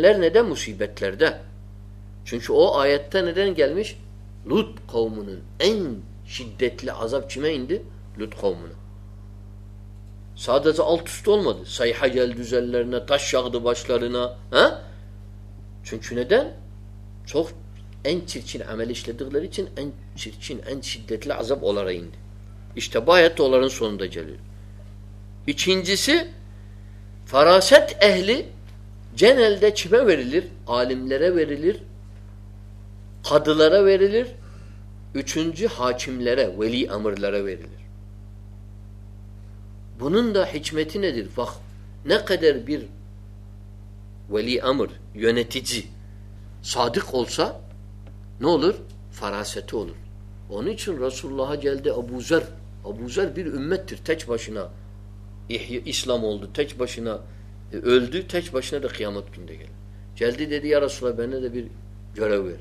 لرد شدت عذہب لطف سادہ اوتھس تولمت سائے حجل تشدد سن چون دین چھل چھتل Euler اسبا سند یہ چھن جس فراست اہل جیندر عالم لرا ورل حد لرا ورل یہ چند ہاں چم لڑا ورلی امر لڑویر بنندہ ہچمت ندر پخ ندر بر ولی امر یونی تی صادق اولسا نولر فراست اولر اونی چم رس اللہ جلد ابوزر ابوزر بر امت تھچ بشنہ اسلام تچ بشنہ تھچ بشنہ رقیامت جلدی دیدی یا رسول اللہ جراور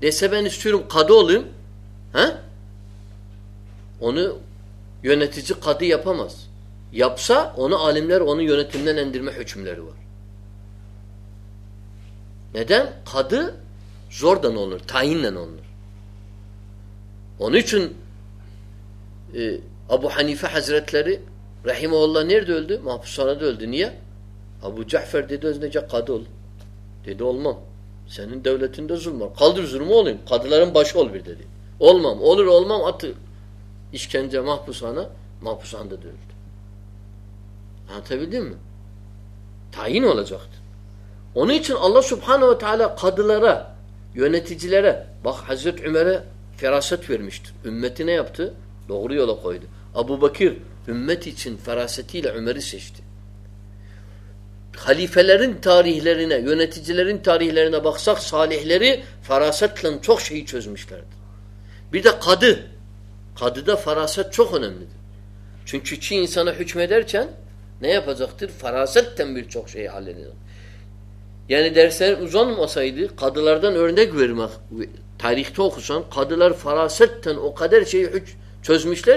دے سب شرم کدول اون یونیتم یاپسا اون عالم در اونتر ما ہم لڑ کھور دن تھن اون چن ابو حنیفہ حضرت لڑ رحیمہ اللہ نی دحبو اللہ ابو جافر دید الولم سین دت ظلم ظلم اولم قد لم باش اولبر دلی اولمام اولر اولمام اتنا محفوظ وا محفوظ اند دلت تھا اونچا اللہ صفحہ خد لا یہ لیرا بخ حضرت عمیرے فراست پھر مشتمہ ابو بکیر فراستتی عمیر سشت حلی پھل تاریخ سال فراستھن چوکشی چھز مشل بیدہ فراستھ اُنچی انسانہ ہر در چین نیا فضخت فراستھ یعنی زون مسعید قدل مخ تاریخر چھز مشل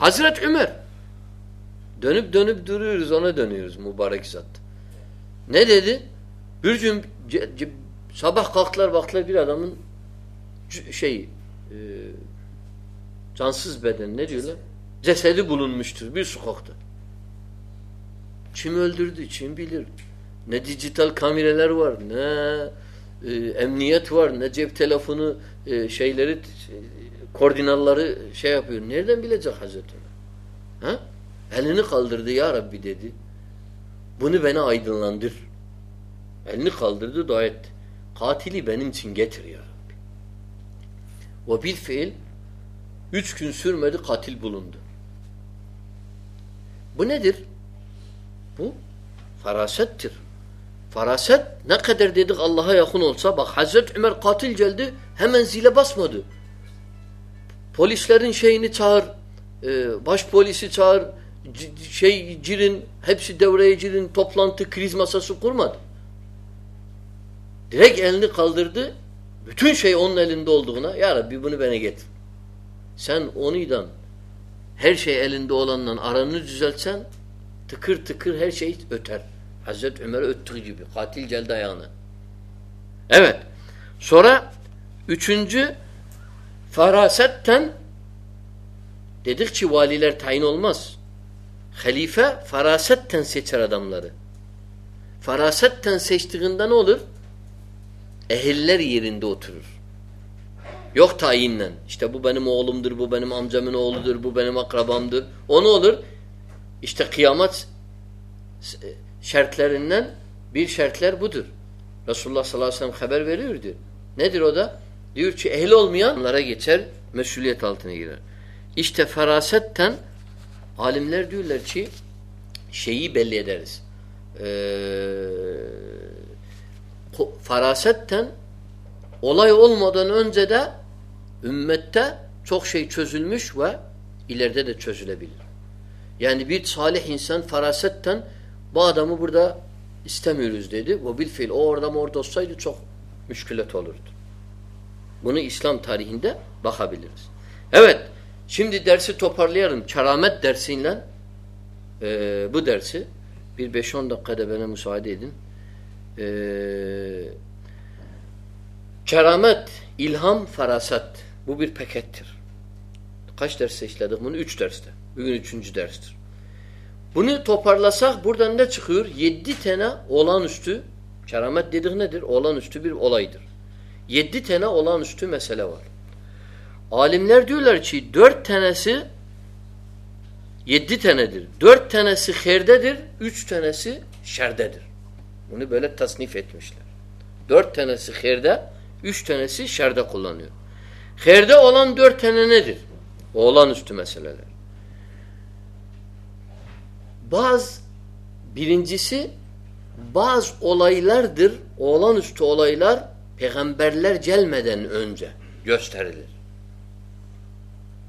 حضرت عمر دنوک در روزانہ دن روز مارکی سات نہیں دے دے جا بہ کخلا رخلامن سی چانسز بدن نہیں جیسے بولن مسٹر چھم دردی چھمبی لڑ نہ ڈیجیٹل کمیر نہ جی ٹھیک فون لڑے خردینارے ہاں فراست فراست نہ قطر دے دہ الجرت بس مدد پولیس پولیس شنس جن پہ مسا سکمت درک ال نلدردھ اون الی دا یار سونی دن ہر شی عل سکڑ تک حضرت جلدی سورا یہ فرا ستھ دالی لٹ تین مس خلیفہ فراسطمل شرط لرند رسول عالم لڑ درچی شہی بلز فراستن زدہ چوک شی چھ ذلمش و یہ لرزل یعنی سالحسن فراستھ بہ دمو بردا اسول گو نو اسلام تھری دا بقابلز سم درسے ٹپارلی رارامت درسی نا برس مسامتینا الا نوس چارتر الا نوسٹر یہ تھا الا نوسٹ میس عالم لڑی دور تھناس یہ شردہ درد شردا نیور خیر دہ اولان دور اولان باز بھی باز اولر در اولانست اولر پھیخم بیرلر جل میدان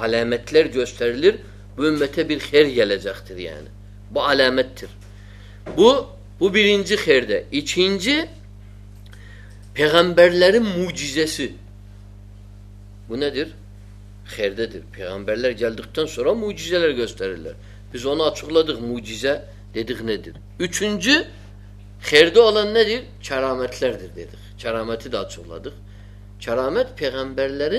یہ چینج پھیغم بڑل موجی بھ ندر در پھیغم بڑل دکھ سورا مجیزا لڑو اتسک لادک مجیزہ دیدک ندیر یہ چنج ندیر چار درد چرامت اچ لاد چارامت پھیغم برل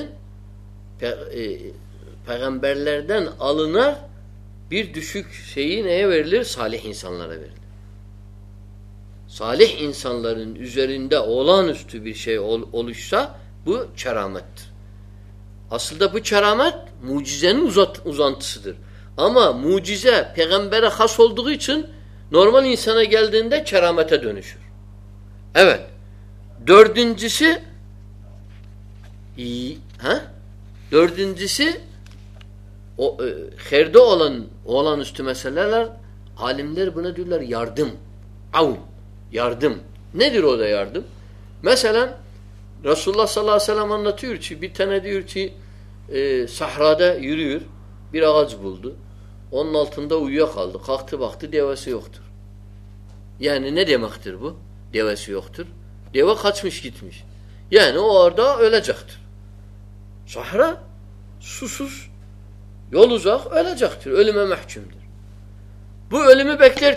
پھیغم برل اولن دشی نئے سالح سالح انسانت اصل دفامت موجود آو جی پھیمبیر خاص دکی چن نارمل انسانہ گیل دا شرامات عالم در بھون یار دم او یاردم یاردم محل رسول اللہ صلی اللہ سلامی سہرادہ براج بولد اوندہ بخت دیوا سے اختر یہ دے مختر بہ دیوا سے اختر دے وچمس کتمس یہاں یہ لوز محچرہ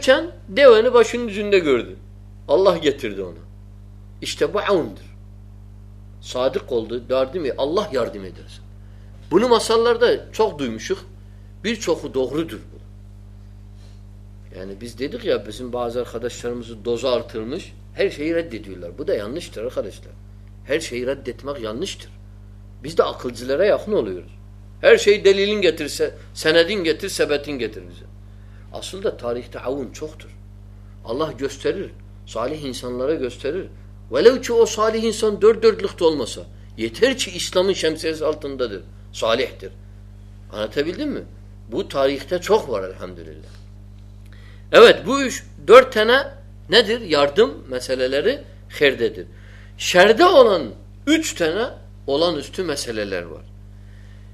چین دے وے بچن زندہ گرد اللہ یہ بہت عمند ساد ڈر دے اللہ یار دے دا بہ مسل چوک دے مشک بتم بازار خدش دزار ترمش ہر رات دتر بہتر خدشتر ہر سی رات دتما یہ اخل ضلع ارے شی دلیلنگ گیتر سیندن گتر سبتن گیتر اصل دا تاریخ تو اوون چوکھتر اللہ جس تریر سالح سن اللہ جس تریر ولی سالح سن دف تول مسا یتھی اسلامی شمشید الدر صالحت اہتم بھ تاریخ تہ چوک وال الحمد للہ ڈر تنہا ندر یاردم مسل خیر ددر شردہ اولانہ اولان اس می سلور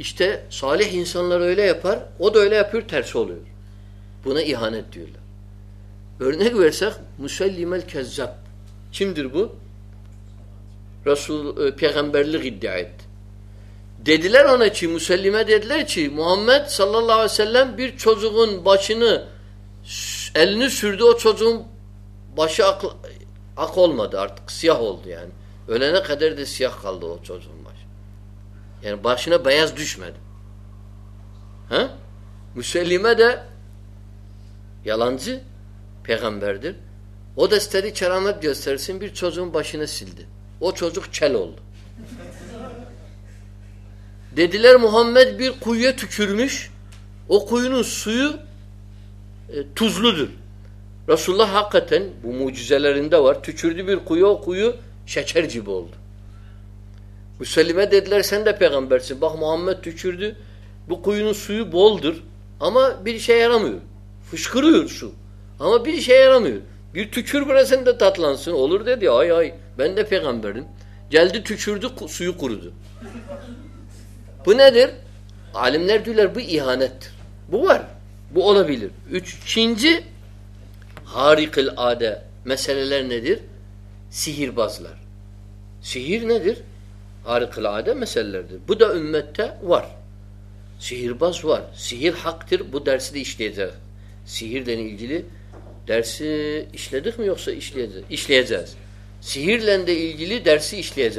سالحسرو پونتر بھسول مسلمہ چی محمد صلی اللہ علیہ وسلم بہت سوزم بہش اکول مدار سیاہ سیاہ بش نا بیاس دشمت ہل مہ دے عل پھیغمبر درد چل امد سوزم بشنہ سلد او سوز چل دیدر محمد بر کھویہ مش او کھویوں سی تجلو رس اللہ حاقت بو موجود زلر دور چرد شرجی بولد سلم سند پیم سن بہ محمد تھی شرد نو سو بولدر ہمہ شیرام شیرام تتلان سن اول بہت پیغام پہ جلدی تھی شرد سرد ب ندر عالم نیر تر بہانت بار بہ اول چینج ہارکہ ندر سہر بسلر سہیر ندر و س بس و س ح تر بر سہ دھر سہر دین علجل در سی اشل اشل اشل سہر لہند در سی اش لہذ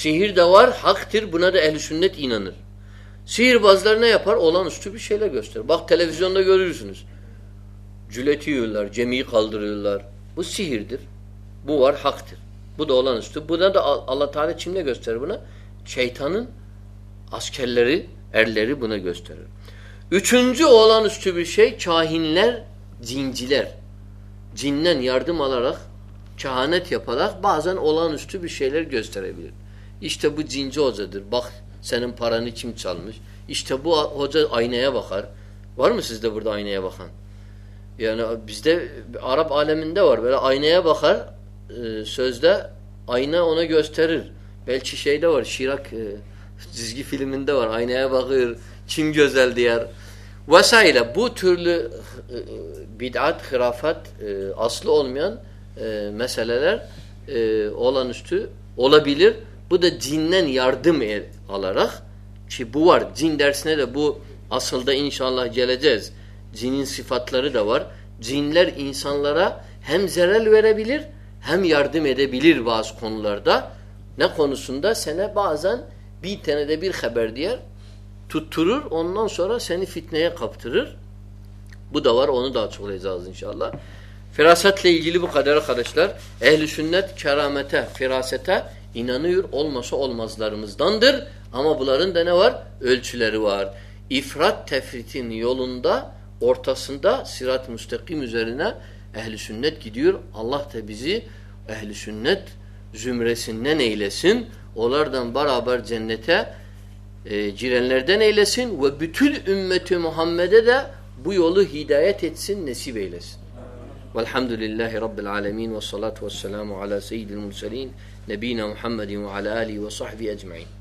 سہر دور حق تھر بہ دہ سنت سہر باز لر نفر اولان جلتھی الہر جمی خالد اللہ بھو سق تھر بولان تو اللہ تعالیٰ بھنہ گر یہ چن سو اولانسٹ چھن لیر جینجی لیر جن دلہ رکھ چاہ فرق بہ جان اولانست جینج حضرت بخ سینم فران چلنس حضرت اینیا بخار وس دینا بخار عرب عالم دہرا اینیا بخار سوز داستر شیرکی فلم hem yardım edebilir bazı konularda. Ne konusunda? Sene bazen bir tane de bir haber diye tutturur. Ondan sonra seni fitneye kaptırır. Bu da var. Onu da açıklayacağız inşallah. Firasetle ilgili bu kadar arkadaşlar. Ehl-i sünnet keramete, firasete inanıyor. Olmasa olmazlarımızdandır. Ama bunların da ne var? Ölçüleri var. İfrat tefritin yolunda ortasında sirat müstakim üzerine ehl-i sünnet gidiyor. Allah da bizi الحمد للہ رب العلوم و صلاۃ وسلم سعید المس نبینہ محمد و صحاح اجمعین